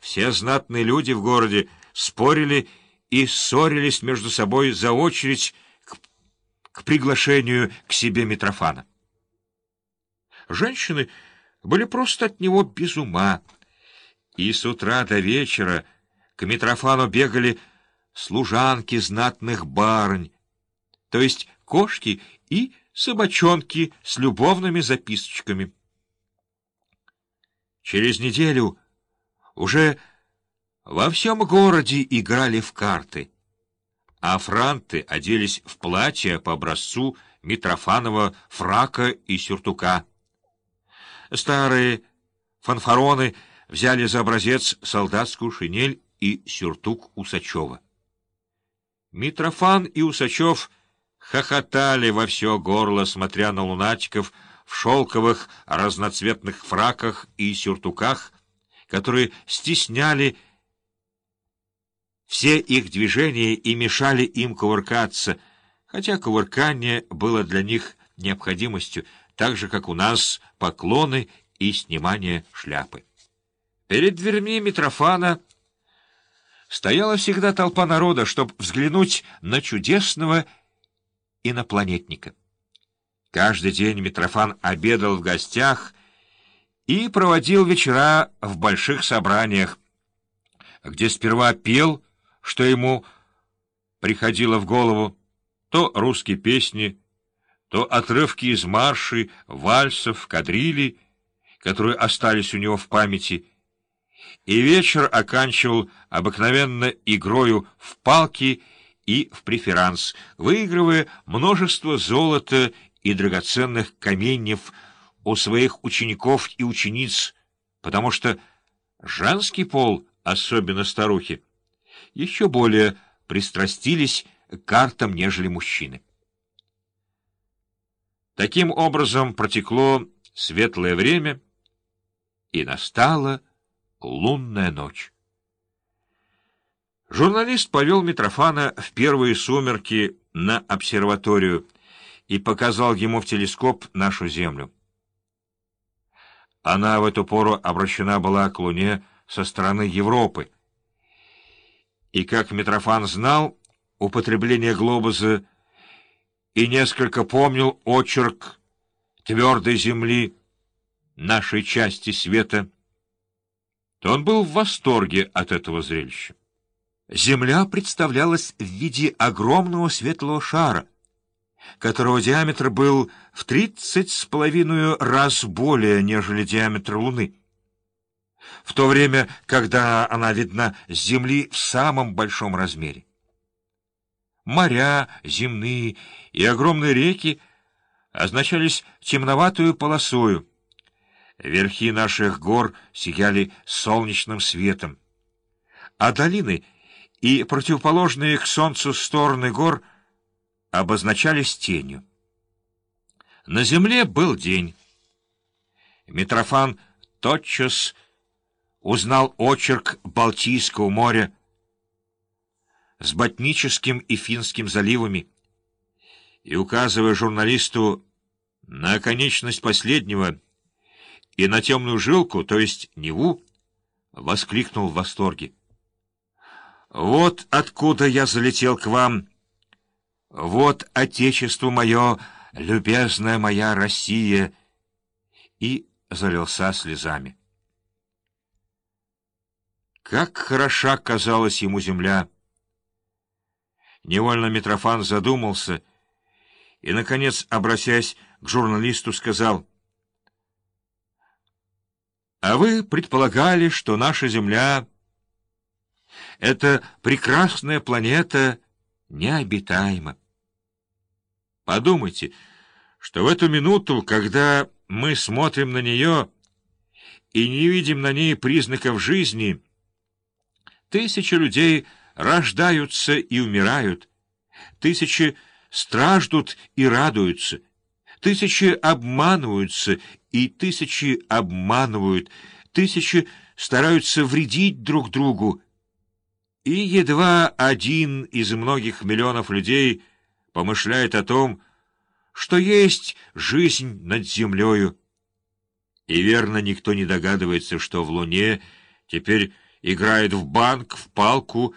Все знатные люди в городе спорили и ссорились между собой за очередь к, к приглашению к себе Митрофана. Женщины были просто от него без ума, и с утра до вечера к Митрофану бегали служанки знатных барынь, то есть кошки и собачонки с любовными записочками. Через неделю уже во всем городе играли в карты, а франты оделись в платья по образцу Митрофанова фрака и сюртука. Старые фанфароны взяли за образец солдатскую шинель и сюртук Усачева. Митрофан и Усачев хохотали во все горло, смотря на лунатиков в шелковых разноцветных фраках и сюртуках, которые стесняли все их движения и мешали им кувыркаться, хотя кувыркание было для них необходимостью, так же, как у нас поклоны и снимание шляпы. Перед дверьми Митрофана стояла всегда толпа народа, чтобы взглянуть на чудесного инопланетника. Каждый день Митрофан обедал в гостях и проводил вечера в больших собраниях, где сперва пел, что ему приходило в голову, то русские песни, то отрывки из марши, вальсов, кадрили, которые остались у него в памяти, и вечер оканчивал обыкновенно игрою в палки и в преферанс, выигрывая множество золота и драгоценных каменьев у своих учеников и учениц, потому что женский пол, особенно старухи, еще более пристрастились к картам, нежели мужчины. Таким образом протекло светлое время, и настала лунная ночь. Журналист повел Митрофана в первые сумерки на обсерваторию и показал ему в телескоп нашу Землю. Она в эту пору обращена была к Луне со стороны Европы. И, как Митрофан знал, употребление глобуса и несколько помнил очерк твердой земли нашей части света, то он был в восторге от этого зрелища. Земля представлялась в виде огромного светлого шара, которого диаметр был в тридцать с половиной раз более, нежели диаметр Луны. В то время, когда она видна с Земли в самом большом размере. Моря, земные и огромные реки означались темноватую полосою. Верхи наших гор сияли солнечным светом, а долины и противоположные к солнцу стороны гор — обозначались тенью. На земле был день. Митрофан тотчас узнал очерк Балтийского моря с Ботническим и Финским заливами и, указывая журналисту на оконечность последнего и на темную жилку, то есть Неву, воскликнул в восторге. «Вот откуда я залетел к вам!» Вот отечество мое, любезная моя Россия!» И залился слезами. Как хороша казалась ему земля! Невольно Митрофан задумался и, наконец, обратясь к журналисту, сказал, «А вы предполагали, что наша Земля — это прекрасная планета необитаема. Подумайте, что в эту минуту, когда мы смотрим на нее и не видим на ней признаков жизни, тысячи людей рождаются и умирают, тысячи страждут и радуются, тысячи обманываются и тысячи обманывают, тысячи стараются вредить друг другу, и едва один из многих миллионов людей — помышляет о том, что есть жизнь над землею. И верно, никто не догадывается, что в Луне теперь играет в банк, в палку